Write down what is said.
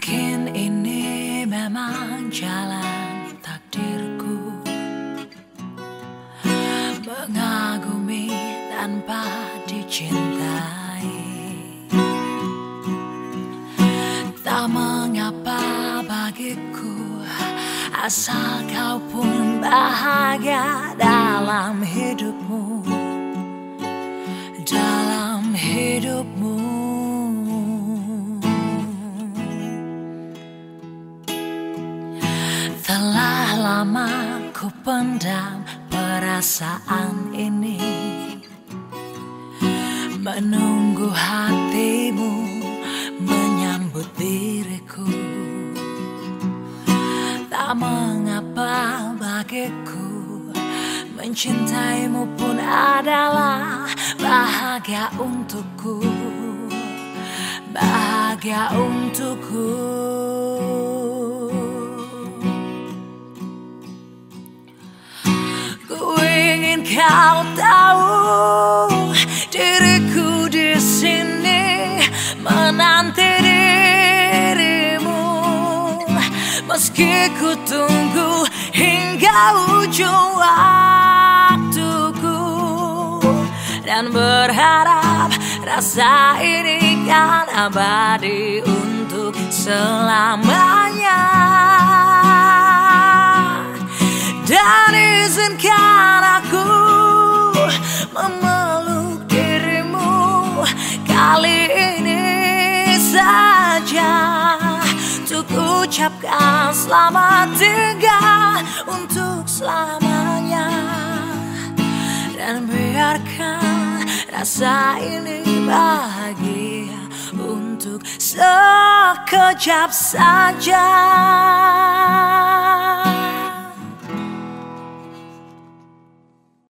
Mungkin ini memang jalan takdirku. Mengagumi tanpa dicintai. Tak mengapa bagiku Asal kau pun bahagia dalam hidupmu. Dalam hidupmu Telah lama ku pendam perasaan ini. Menunggu hatimu menyambut diriku. Tak mengapa bagiku Mencintaimu pun adalah bahagia untukku. Bahagia untukku ingin kau tahu diriku di sini menanti dirimu. Meski ku tunggu hingga ujung waktuku dan berharap rasa ini kan abadi untuk selamanya aku memeluk dirimu kali ini saja untuk ucapkan selamat tinggal untuk selamanya dan biarkan rasa ini bahagia untuk sekejap saja.